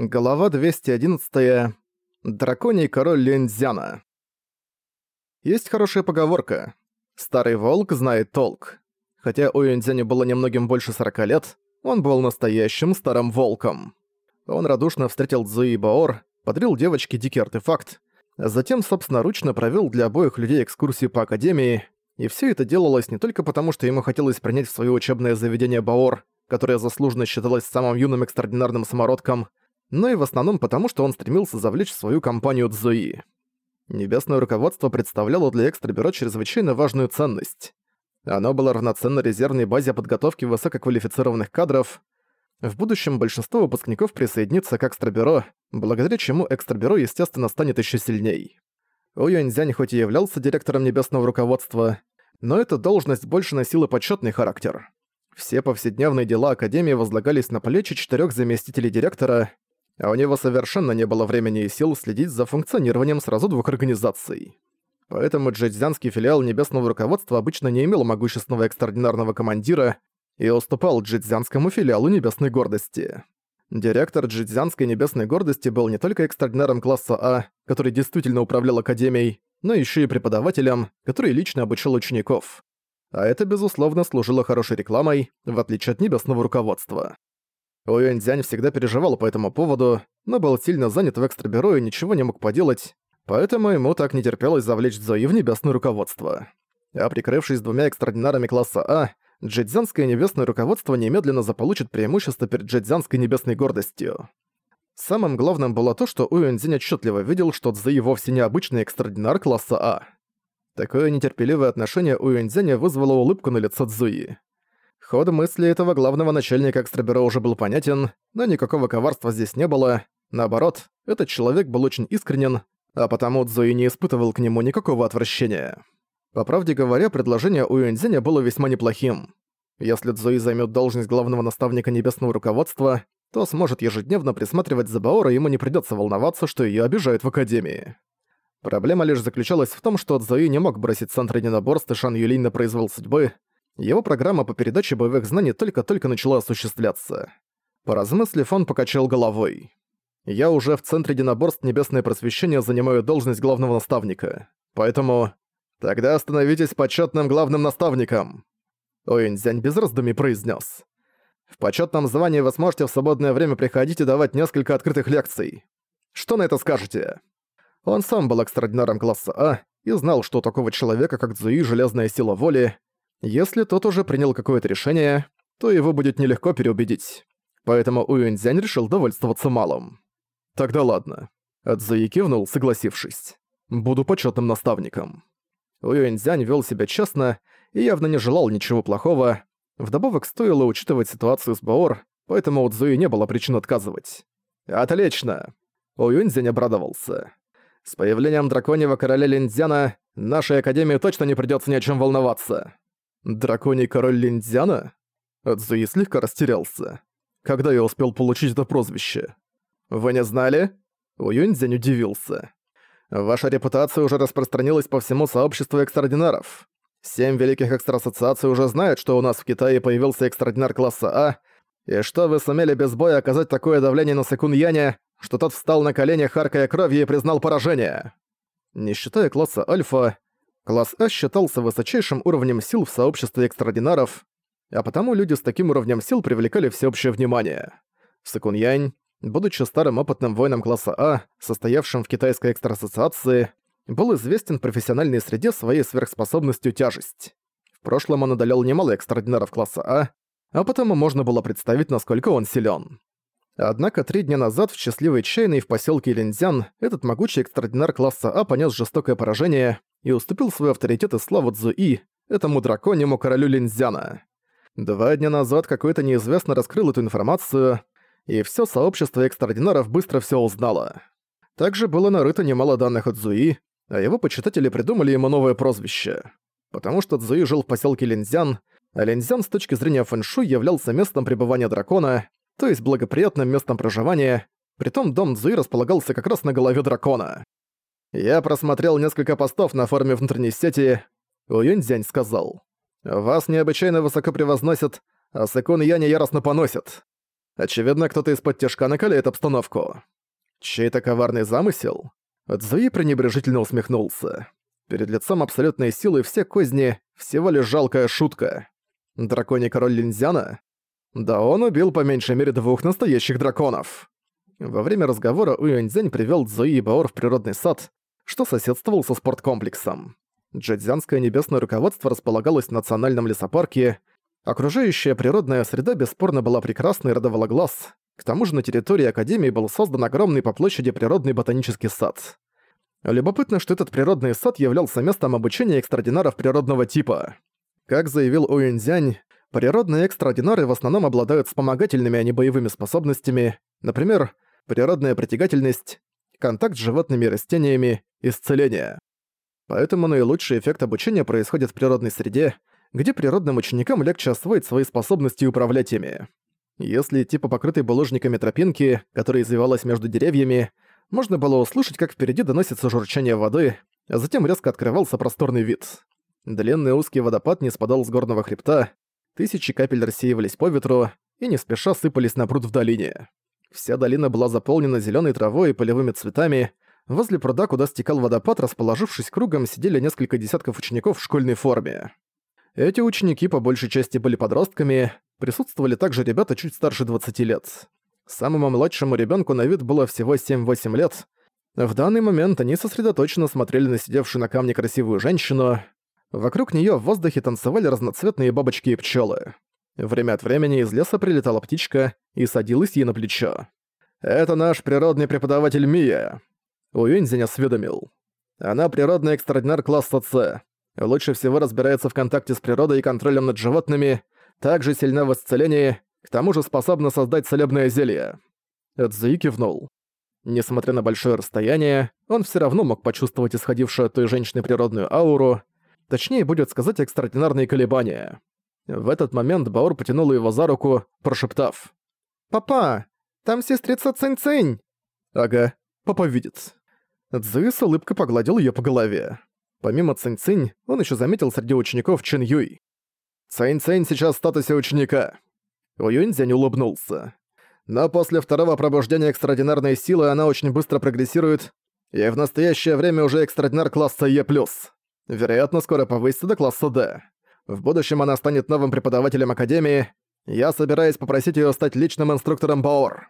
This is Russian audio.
Глава 211. Драконий король Линдзяна. Есть хорошая поговорка. Старый волк знает толк. Хотя у Линдзяне было немногим больше 40 лет, он был настоящим старым волком. Он радушно встретил Цзуи Баор, подарил девочке дикий артефакт, а затем собственноручно провел для обоих людей экскурсию по Академии, и все это делалось не только потому, что ему хотелось принять в свое учебное заведение Баор, которое заслуженно считалось самым юным экстраординарным самородком, но и в основном потому, что он стремился завлечь в свою компанию Цзуи. Небесное руководство представляло для экстрабюро чрезвычайно важную ценность. Оно было равноценно резервной базе подготовки высококвалифицированных кадров. В будущем большинство выпускников присоединится к экстрабюро, благодаря чему экстрабюро, естественно, станет еще сильней. У Юаньзянь хоть и являлся директором небесного руководства, но эта должность больше носила почетный характер. Все повседневные дела Академии возлагались на плечи четырех заместителей директора, а у него совершенно не было времени и сил следить за функционированием сразу двух организаций. Поэтому джэцзянский филиал Небесного руководства обычно не имел могущественного экстраординарного командира и уступал джэцзянскому филиалу Небесной гордости. Директор джэцзянской Небесной гордости был не только экстраординаром класса А, который действительно управлял Академией, но еще и преподавателем, который лично обучал учеников. А это, безусловно, служило хорошей рекламой, в отличие от Небесного руководства. Уюэньцзянь всегда переживал по этому поводу, но был сильно занят в экстрабюро и ничего не мог поделать, поэтому ему так не терпелось завлечь Зои в небесное руководство. А прикрывшись двумя экстраординарами класса А, джэцзянское небесное руководство немедленно заполучит преимущество перед джэцзянской небесной гордостью. Самым главным было то, что Уюэнцзинь отчетливо видел, что Цзэи вовсе не обычный экстраординар класса А. Такое нетерпеливое отношение Уюэнцзиня вызвало улыбку на лицо Цзуи. Ход мысли этого главного начальника экстрабюро уже был понятен, но никакого коварства здесь не было. Наоборот, этот человек был очень искренен, а потому Цзуи не испытывал к нему никакого отвращения. По правде говоря, предложение у Юньцзиня было весьма неплохим. Если Цзуи займет должность главного наставника небесного руководства, то сможет ежедневно присматривать за Баора, ему не придется волноваться, что ее обижают в Академии. Проблема лишь заключалась в том, что Цзуи не мог бросить центр единоборств и Шан Юлинь на произвол судьбы, его программа по передаче боевых знаний только-только начала осуществляться. Поразмыслив, он покачал головой. «Я уже в Центре единоборств Небесное Просвещение занимаю должность главного наставника. Поэтому... Тогда становитесь почетным главным наставником!» Оинзянь без раздумий произнес. «В почетном звании вы сможете в свободное время приходить и давать несколько открытых лекций. Что на это скажете?» Он сам был экстраординаром класса А и знал, что у такого человека, как Цзуи, железная сила воли, если тот уже принял какое-то решение, то его будет нелегко переубедить. Поэтому Уюньцзянь решил довольствоваться малым. Тогда ладно. Цзуи кивнул, согласившись. Буду почетным наставником. Уюньцзянь вел себя честно и явно не желал ничего плохого. Вдобавок стоило учитывать ситуацию с Баор, поэтому у Цзуи не было причин отказывать. «Отлично!» Уюньцзянь обрадовался. «С появлением драконьего короля Линдзяна нашей Академии точно не придётся ни о чём волноваться. Драконий король Линдзяна? Цзуи слегка растерялся. Когда я успел получить это прозвище? Вы не знали? Уюньцзянь удивился. Ваша репутация уже распространилась по всему сообществу экстраординаров. Семь великих экстра-ассоциаций уже знают, что у нас в Китае появился экстраординар класса А, и что вы сумели без боя оказать такое давление на Секун Яня, что тот встал на колени, харкая кровью и признал поражение. Не считая класса Альфа, Класс А считался высочайшим уровнем сил в сообществе экстраординаров, а потому люди с таким уровнем сил привлекали всеобщее внимание. Сакуньянь, будучи старым опытным воином класса А, состоявшим в китайской экстра-ассоциации, был известен в профессиональной среде своей сверхспособностью тяжесть. В прошлом он одолел немало экстраординаров класса А, а потому можно было представить, насколько он силен. Однако три дня назад в счастливой чайной в поселке Линзян этот могучий экстраординар класса А понес жестокое поражение и уступил свой авторитет и славу Цзуи, этому драконьему королю Линзяна. Два дня назад какой-то неизвестно раскрыл эту информацию, и все сообщество экстраординаров быстро все узнало. Также было нарыто немало данных от Цзуи, а его почитатели придумали ему новое прозвище. Потому что Цзуи жил в поселке Линзян, а Линзян с точки зрения фэншуй являлся местом пребывания дракона, то есть благоприятным местом проживания, притом дом Цзуи располагался как раз на голове дракона. «Я просмотрел несколько постов на форуме внутренней сети», — Уюньцзянь сказал. «Вас необычайно высоко превозносят, а Сэкун Яня яростно поносят. Очевидно, кто-то из-под тяжка накаляет обстановку. Чей-то коварный замысел? Цзуи пренебрежительно усмехнулся. Перед лицом абсолютной силы все козни — всего лишь жалкая шутка. Драконий король Линзяна? Да он убил по меньшей мере двух настоящих драконов. Во время разговора Уюньцзянь привёл Цзуи и Баор в природный сад, что соседствовал со спорткомплексом. Джэцзянское небесное руководство располагалось в национальном лесопарке. Окружающая природная среда бесспорно была прекрасной и радовала глаз. К тому же на территории Академии был создан огромный по площади природный ботанический сад. Любопытно, что этот природный сад являлся местом обучения экстраординаров природного типа. Как заявил Уинзянь, природные экстраординары в основном обладают вспомогательными, а не боевыми способностями, например, природная притягательность, контакт с животными и растениями, исцеление. Поэтому наилучший эффект обучения происходит в природной среде, где природным ученикам легче освоить свои способности и управлять ими. Если идти по покрытой булыжниками тропинке, которая извивалась между деревьями, можно было услышать, как впереди доносится журчание воды, а затем резко открывался просторный вид. Длинный узкий водопад не спадал с горного хребта, тысячи капель рассеивались по ветру и не спеша сыпались на пруд в долине. Вся долина была заполнена зеленой травой и полевыми цветами, Возле пруда, куда стекал водопад, расположившись кругом, сидели несколько десятков учеников в школьной форме. Эти ученики по большей части были подростками, присутствовали также ребята чуть старше 20 лет. Самому младшему ребенку на вид было всего 7-8 лет. В данный момент они сосредоточенно смотрели на сидевшую на камне красивую женщину. Вокруг нее в воздухе танцевали разноцветные бабочки и пчелы. Время от времени из леса прилетала птичка и садилась ей на плечо. «Это наш природный преподаватель Мия», Уинзень осведомил. Она природный экстраординар класса С. Лучше всего разбирается в контакте с природой и контролем над животными, также сильна в исцелении, к тому же способна создать целебное зелье. Эдзуи кивнул. Несмотря на большое расстояние, он все равно мог почувствовать исходившую от той женщины природную ауру, точнее будет сказать экстраординарные колебания. В этот момент Баор потянул его за руку, прошептав. «Папа, там сестрица Цинь-Цинь!» «Ага, папа видит». Цзы с улыбкой погладил её по голове. Помимо Цинь-Цинь, он ещё заметил среди учеников Чин Юй. Цинь-Цинь сейчас в статусе ученика. Уюньцзянь улыбнулся. Но после второго пробуждения экстраординарной силы она очень быстро прогрессирует, и в настоящее время уже экстраординар класса Е+. Вероятно, скоро повысится до класса Д. В будущем она станет новым преподавателем Академии. Я собираюсь попросить её стать личным инструктором Баор.